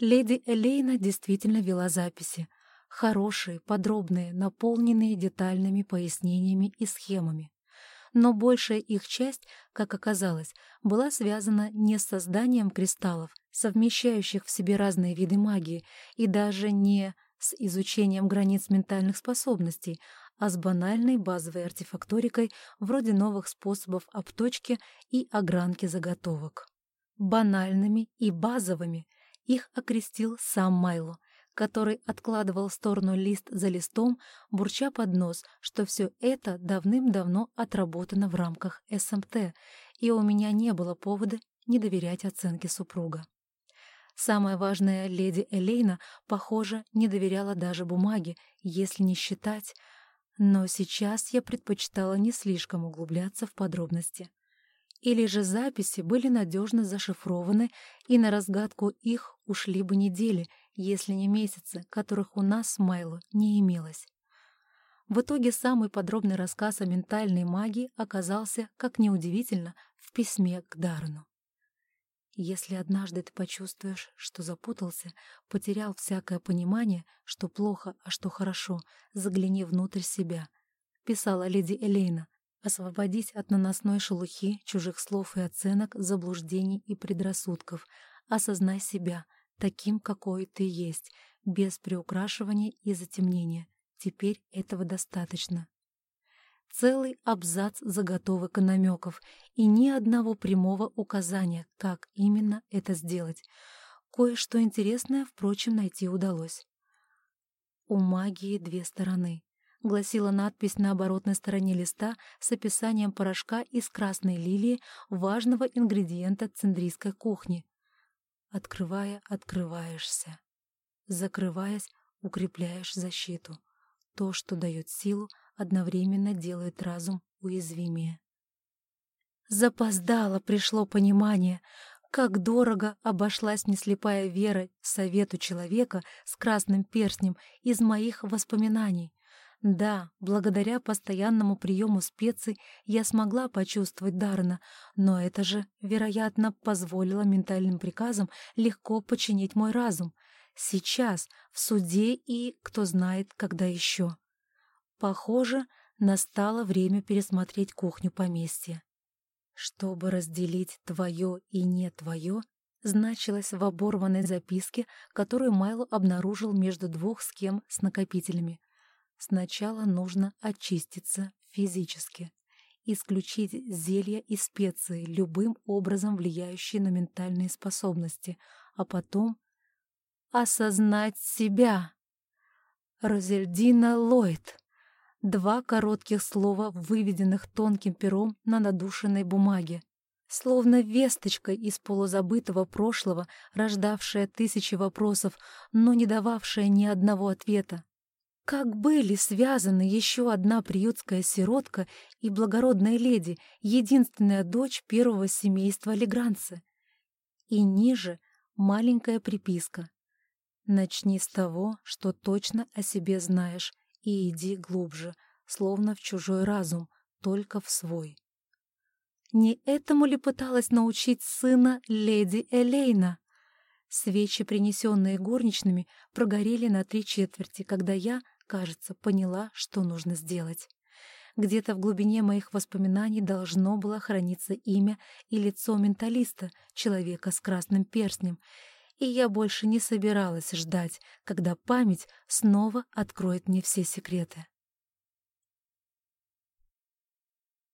Леди Элейна действительно вела записи. Хорошие, подробные, наполненные детальными пояснениями и схемами. Но большая их часть, как оказалось, была связана не с созданием кристаллов, совмещающих в себе разные виды магии, и даже не с изучением границ ментальных способностей, а с банальной базовой артефакторикой вроде новых способов обточки и огранки заготовок. Банальными и базовыми их окрестил сам Майло, который откладывал в сторону лист за листом, бурча под нос, что все это давным-давно отработано в рамках СМТ, и у меня не было повода не доверять оценке супруга. Самая важная леди Элейна, похоже, не доверяла даже бумаге, если не считать. Но сейчас я предпочитала не слишком углубляться в подробности. Или же записи были надежно зашифрованы, и на разгадку их ушли бы недели, если не месяцы, которых у нас с Майло не имелось. В итоге самый подробный рассказ о ментальной магии оказался, как неудивительно, в письме к Дарну. Если однажды ты почувствуешь, что запутался, потерял всякое понимание, что плохо, а что хорошо, загляни внутрь себя, — писала леди Элейна. Освободись от наносной шелухи, чужих слов и оценок, заблуждений и предрассудков. Осознай себя, таким, какой ты есть, без приукрашивания и затемнения. Теперь этого достаточно. Целый абзац заготовок и намеков, и ни одного прямого указания, как именно это сделать. Кое-что интересное, впрочем, найти удалось. «У магии две стороны», — гласила надпись на оборотной стороне листа с описанием порошка из красной лилии, важного ингредиента цендрийской кухни. Открывая, открываешься. Закрываясь, укрепляешь защиту. То, что дает силу, одновременно делает разум уязвимее. Запоздало пришло понимание, как дорого обошлась мне слепая вера совету человека с красным перстнем из моих воспоминаний. Да, благодаря постоянному приему специй я смогла почувствовать Дарна, но это же, вероятно, позволило ментальным приказам легко подчинить мой разум. Сейчас, в суде и, кто знает, когда еще. Похоже, настало время пересмотреть кухню поместья. Чтобы разделить твое и не твое, значилось в оборванной записке, которую Майло обнаружил между двух схем с накопителями. Сначала нужно очиститься физически, исключить зелья и специи, любым образом влияющие на ментальные способности, а потом осознать себя. Розельдина Ллойд. Два коротких слова, выведенных тонким пером на надушенной бумаге. Словно весточка из полузабытого прошлого, рождавшая тысячи вопросов, но не дававшая ни одного ответа. Как были связаны еще одна приютская сиротка и благородная леди, единственная дочь первого семейства Легранца. И ниже маленькая приписка. Начни с того, что точно о себе знаешь, и иди глубже, словно в чужой разум, только в свой. Не этому ли пыталась научить сына леди Элейна? Свечи, принесенные горничными, прогорели на три четверти, когда я, кажется, поняла, что нужно сделать. Где-то в глубине моих воспоминаний должно было храниться имя и лицо менталиста, человека с красным перстнем, и я больше не собиралась ждать, когда память снова откроет мне все секреты.